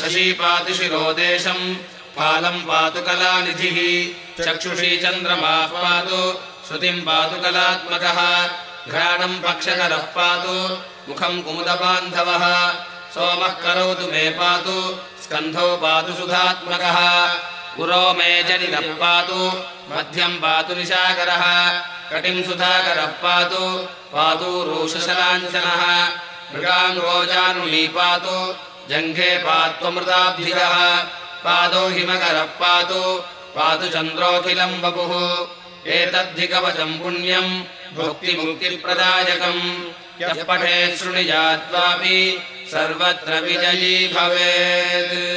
शशी पातु शिरोदेशम् फालम् पातु कलानिधिः। चक्षुषी चन्द्रमाः पातु, श्रुतिम् पातु कलात्मकः। घ्राणम् पक्षकरः पातु, मुखम् कुमुदबान्धवः। सोमः करोतु मे पातु, स्कन्धौ पातु सुधात्मकः। पुरो मे जनिनः पातु, मध्यम् पातु निशाकरः। कटिम् सुधाकरः पातु पातु रोषशलाञ्चनः। मृगाङ्गोजानुली पातु जङ्घे पात्वमृताब्धिरः। पादौ हिमकरः पातु। पातु चन्द्रोऽखिलम् वपुः। एतद्धिकवचम् पुण्यम् भुक्तिमुक्तिप्रदायकम्। यः पठेत् शृणुयात्वापि सर्वत्र विजयी भवेत्